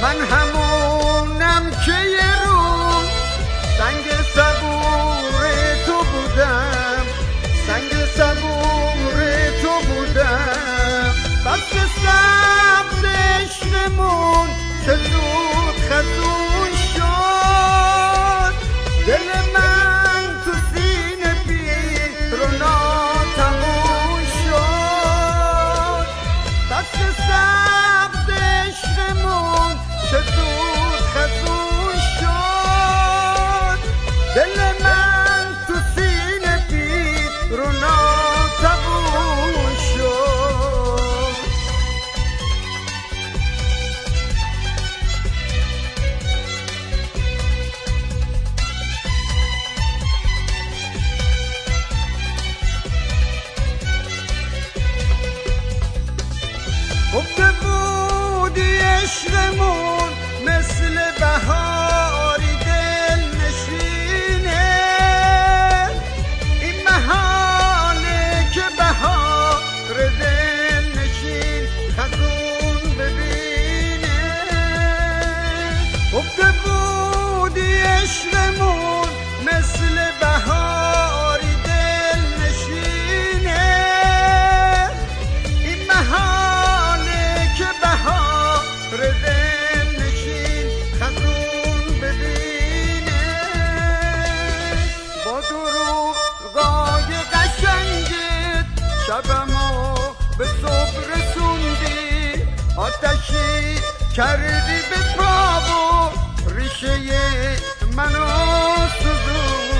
Manhamu. 넬레 چشممون مثل بهاری دل نشینه این محاله که بهار دل نشین خزون ببینه. با دروغ گای قشنگت شبمو به صبح رسوندی آتشی کردی به پا ریشه منو سوزون